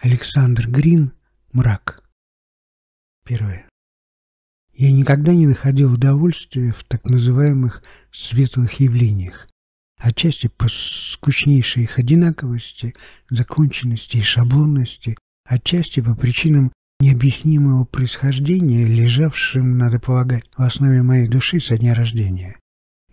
Александр Грин «Мрак». Первое. Я никогда не находил удовольствия в так называемых светлых явлениях, отчасти по скучнейшей их одинаковости, законченности и шаблонности, отчасти по причинам необъяснимого происхождения, лежавшим, надо полагать, в основе моей души со дня рождения.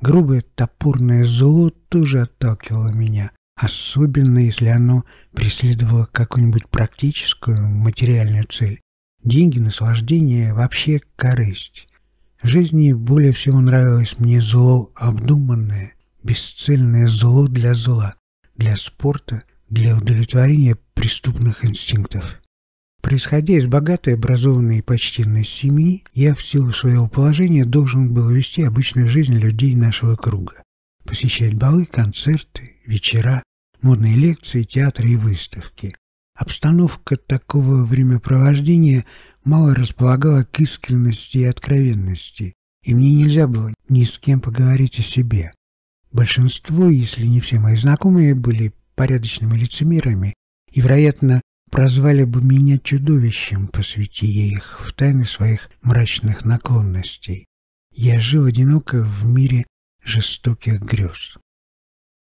Грубое топорное зло тоже отталкивало меня, особенно если оно преследовало какую-нибудь практическую материальную цель. Деньги, наслаждение, вообще корысть. В жизни более всего нравилось мне зло обдуманное, бесцельное зло для зла, для спорта, для удовлетворения преступных инстинктов. Происходя из богатой, образованной и почтенной семьи, я в силу своего положения должен был вести обычную жизнь людей нашего круга посещать балы, концерты, вечера, модные лекции, театры и выставки. Обстановка такого времяпровождения мало располагала к искренности и откровенности, и мне нельзя было ни с кем поговорить о себе. Большинство, если не все мои знакомые, были порядочными лицемерами и, вероятно, прозвали бы меня чудовищем, посвяти их в тайны своих мрачных наклонностей. Я жил одиноко в мире жестоких грез.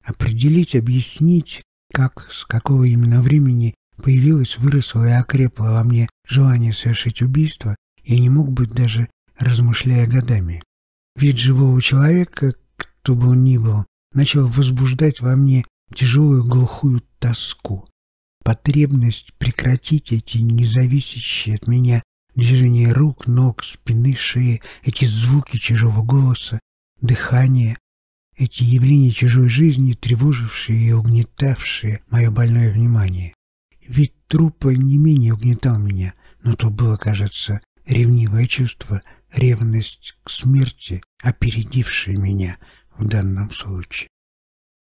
Определить, объяснить, как, с какого именно времени появилось, выросло и окрепло во мне желание совершить убийство, я не мог быть даже размышляя годами. Вид живого человека, кто бы он ни был, начал возбуждать во мне тяжелую глухую тоску. Потребность прекратить эти независящие от меня движения рук, ног, спины, шеи, эти звуки чужого голоса, дыхание, эти явления чужой жизни, тревожившие и угнетавшие мое больное внимание. Вид трупа не менее угнетал меня, но то было, кажется, ревнивое чувство, ревность к смерти, опередившая меня в данном случае.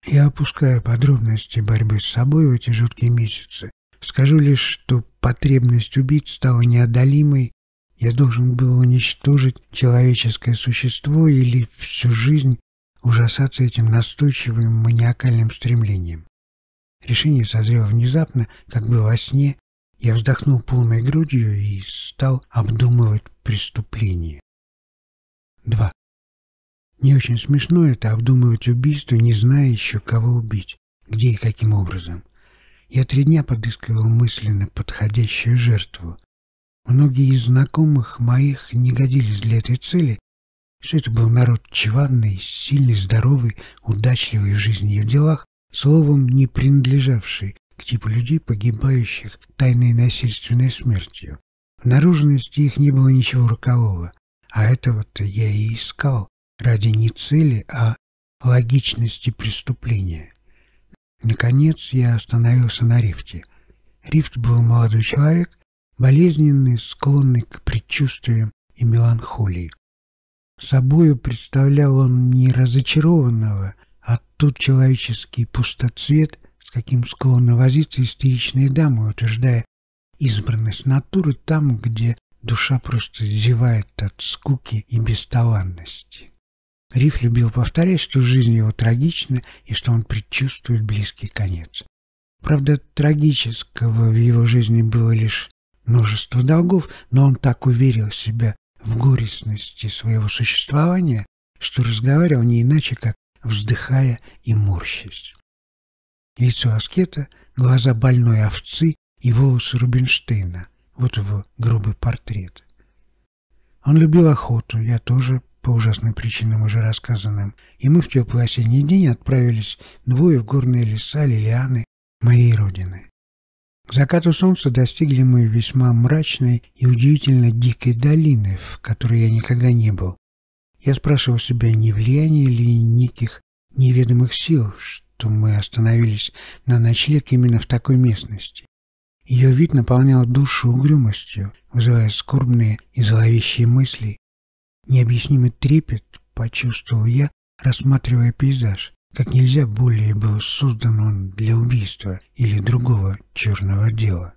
Я опускаю подробности борьбы с собой в эти жуткие месяцы. Скажу лишь, что потребность убить стала неодолимой я должен был уничтожить человеческое существо или всю жизнь ужасаться этим настойчивым маниакальным стремлением. Решение созрело внезапно, как бы во сне. Я вздохнул полной грудью и стал обдумывать преступление. 2. Не очень смешно это обдумывать убийство, не зная еще, кого убить, где и каким образом. Я три дня подыскивал мысленно подходящую жертву. Многие из знакомых моих не годились для этой цели. Все это был народ чванный, сильный, здоровый, удачливый в жизни и в делах, словом, не принадлежавший к типу людей, погибающих тайной насильственной смертью. В наружности их не было ничего рокового, а этого-то я и искал ради не цели, а логичности преступления. Наконец я остановился на рифте. Рифт был молодой человек, болезненный, склонный к предчувствиям и меланхолии. Собою представлял он не разочарованного, а тот человеческий пустоцвет, с каким склонны возиться истеричные дамы, утверждая избранность натуры там, где душа просто зевает от скуки и бесталанности. Риф любил повторять, что жизнь его трагична и что он предчувствует близкий конец. Правда, трагического в его жизни было лишь множество долгов, но он так уверил себя в горестности своего существования, что разговаривал не иначе, как вздыхая и морщась. Лицо аскета, глаза больной овцы и волосы Рубинштейна. Вот его грубый портрет. Он любил охоту, я тоже, по ужасным причинам уже рассказанным, и мы в теплый осенний день отправились двое в горные леса Лилианы, моей родины. К закату солнца достигли мы весьма мрачной и удивительно дикой долины, в которой я никогда не был. Я спрашивал себя, не влияние ли неких неведомых сил, что мы остановились на ночлег именно в такой местности. Ее вид наполнял душу угрюмостью, вызывая скорбные и зловещие мысли. Необъяснимый трепет почувствовал я, рассматривая пейзаж. Как нельзя более был создан он для убийства или другого черного дела.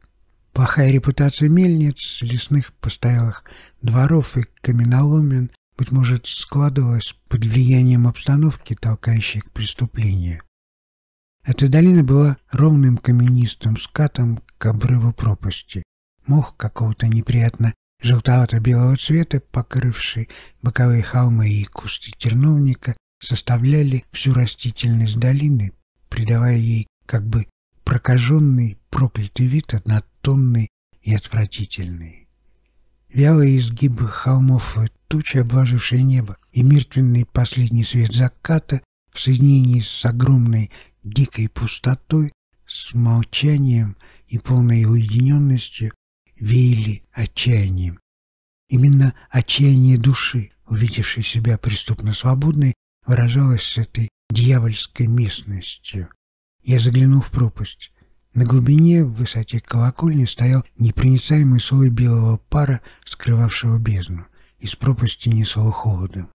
Плохая репутация мельниц, лесных постоялых дворов и каменоломен, быть может, складывалась под влиянием обстановки, толкающей к преступлению. Эта долина была ровным каменистым скатом к обрыву пропасти. Мох какого-то неприятно желтовато-белого цвета, покрывший боковые холмы и кусты терновника, составляли всю растительность долины, придавая ей как бы прокаженный, проклятый вид, однотонный и отвратительный. Вялые изгибы холмов и тучи, обложившие небо, и мертвенный последний свет заката в соединении с огромной дикой пустотой, с молчанием и полной уединенностью веяли отчаянием. Именно отчаяние души, увидевшей себя преступно свободной, выражалось с этой дьявольской местностью. Я заглянул в пропасть. На глубине, в высоте колокольни, стоял непроницаемый слой белого пара, скрывавшего бездну. Из пропасти несло холодом.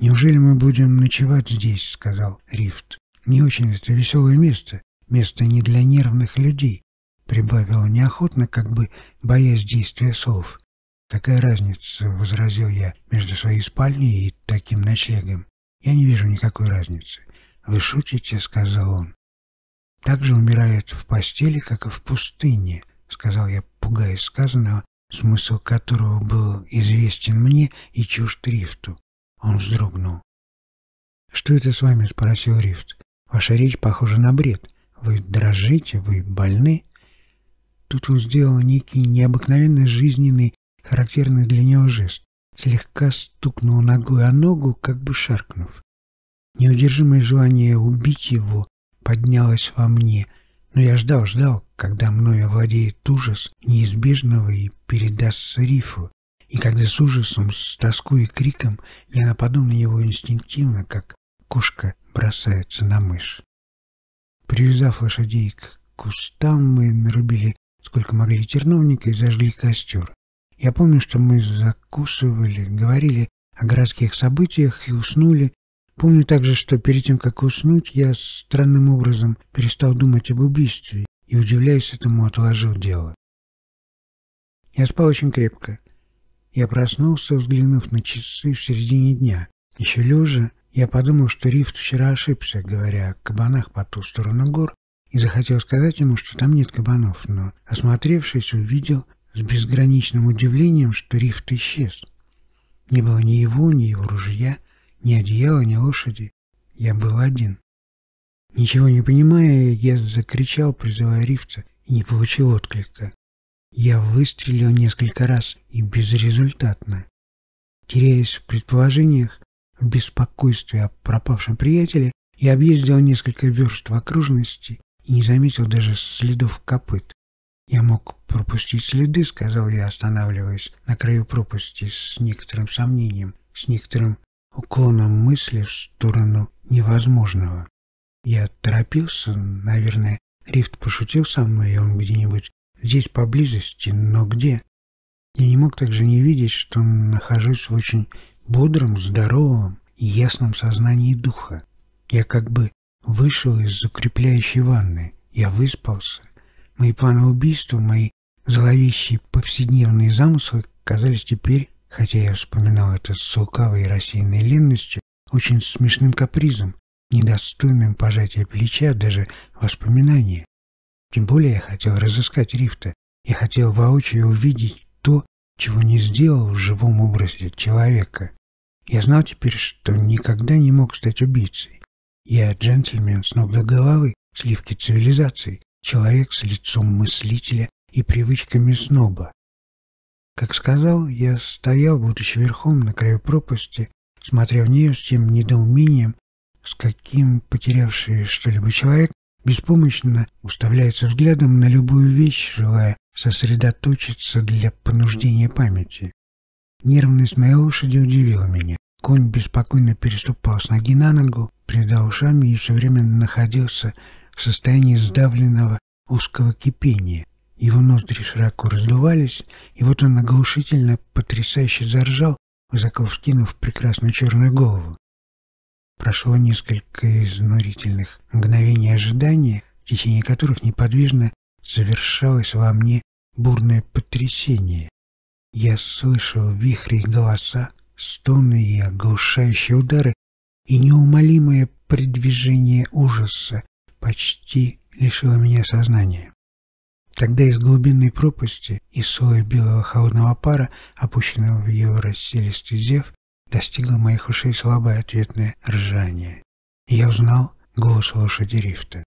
«Неужели мы будем ночевать здесь?» — сказал Рифт. «Не очень это веселое место. Место не для нервных людей», — прибавил неохотно, как бы боясь действия слов. «Какая разница?» — возразил я между своей спальней и таким ночлегом. «Я не вижу никакой разницы». «Вы шутите?» — сказал он. Так же умирает в постели, как и в пустыне, сказал я, пугаясь сказанного, смысл которого был известен мне и чужд Рифту. Он вздрогнул. «Что это с вами?» — спросил Рифт. «Ваша речь похожа на бред. Вы дрожите, вы больны?» Тут он сделал некий необыкновенно жизненный, характерный для него жест. Слегка стукнул ногой о ногу, как бы шаркнув. Неудержимое желание убить его поднялась во мне, но я ждал, ждал, когда мною овладеет ужас неизбежного и передастся рифу, и когда с ужасом, с тоской и криком я нападу на него инстинктивно, как кошка бросается на мышь. Привязав лошадей к кустам, мы нарубили сколько могли терновника и зажгли костер. Я помню, что мы закусывали, говорили о городских событиях и уснули, Помню также, что перед тем, как уснуть, я странным образом перестал думать об убийстве и, удивляясь этому, отложил дело. Я спал очень крепко. Я проснулся, взглянув на часы в середине дня. Еще лежа, я подумал, что Рифт вчера ошибся, говоря о кабанах по ту сторону гор, и захотел сказать ему, что там нет кабанов, но, осмотревшись, увидел с безграничным удивлением, что Рифт исчез. Не было ни его, ни его ружья — ни одеяла, ни лошади. Я был один. Ничего не понимая, я закричал, призывая рифца, и не получил отклика. Я выстрелил несколько раз и безрезультатно. Теряясь в предположениях, в беспокойстве о пропавшем приятеле, я объездил несколько верст в окружности и не заметил даже следов копыт. Я мог пропустить следы, сказал я, останавливаясь на краю пропасти с некоторым сомнением, с некоторым уклоном мысли в сторону невозможного. Я торопился, наверное, Рифт пошутил со мной, и он где-нибудь здесь поблизости, но где? Я не мог также не видеть, что нахожусь в очень бодром, здоровом и ясном сознании духа. Я как бы вышел из закрепляющей ванны, я выспался. Мои планы убийства, мои зловещие повседневные замыслы казались теперь хотя я вспоминал это с лукавой и рассеянной ленностью, очень смешным капризом, недостойным пожатия плеча, даже воспоминания. Тем более я хотел разыскать Рифта, я хотел воочию увидеть то, чего не сделал в живом образе человека. Я знал теперь, что никогда не мог стать убийцей. Я джентльмен с ног до головы, сливки цивилизации, человек с лицом мыслителя и привычками сноба. Как сказал, я стоял, будучи верхом на краю пропасти, смотря в нее с тем недоумением, с каким потерявший что-либо человек беспомощно уставляется взглядом на любую вещь, желая сосредоточиться для понуждения памяти. Нервность моей лошади удивила меня. Конь беспокойно переступал с ноги на ногу, придал ушами и все время находился в состоянии сдавленного узкого кипения. Его ноздри широко раздувались, и вот он оглушительно, потрясающе заржал, высоко вскинув прекрасную черную голову. Прошло несколько изнурительных мгновений ожидания, в течение которых неподвижно завершалось во мне бурное потрясение. Я слышал вихри голоса, стоны и оглушающие удары, и неумолимое предвижение ужаса почти лишила меня сознания. Тогда из глубинной пропасти, из слоя белого холодного пара, опущенного в ее расселистый зев, достигло моих ушей слабое ответное ржание. И я узнал голос лошади Рифта.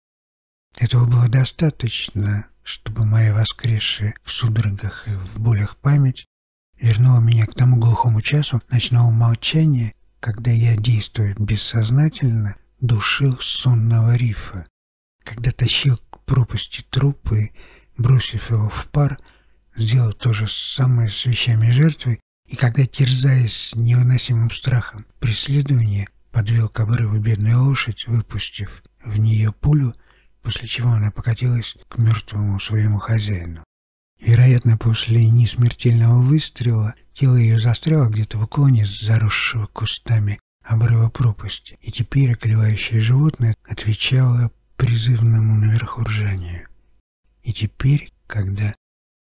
Этого было достаточно, чтобы моя воскресшая в судорогах и в болях память вернула меня к тому глухому часу ночного молчания, когда я, действуя бессознательно, душил сонного рифа, когда тащил к пропасти трупы, бросив его в пар, сделал то же самое с вещами жертвы, и когда, терзаясь невыносимым страхом преследования, подвел к обрыву бедную лошадь, выпустив в нее пулю, после чего она покатилась к мертвому своему хозяину. Вероятно, после несмертельного выстрела тело ее застряло где-то в уклоне заросшего кустами обрыва пропасти, и теперь околевающее животное отвечало призывному наверху ржанию. И теперь, когда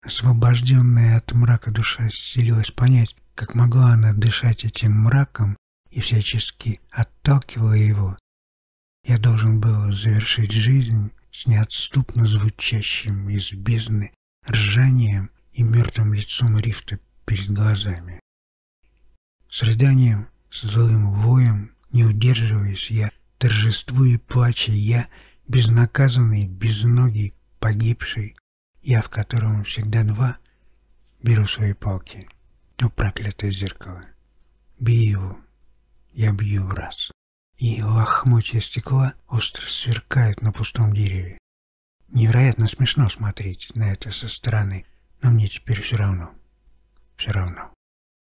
освобожденная от мрака душа селилась понять, как могла она дышать этим мраком и всячески отталкивала его, я должен был завершить жизнь с неотступно звучащим из бездны ржанием и мертвым лицом рифта перед глазами. С рыданием, с злым воем, не удерживаясь, я, торжествую и плача, я, безнаказанный, безногий, погибший, я, в котором всегда два, беру свои палки. О, проклятое зеркало! Бей его, я бью раз. И лохмотья стекла остро сверкают на пустом дереве. Невероятно смешно смотреть на это со стороны, но мне теперь все равно. Все равно.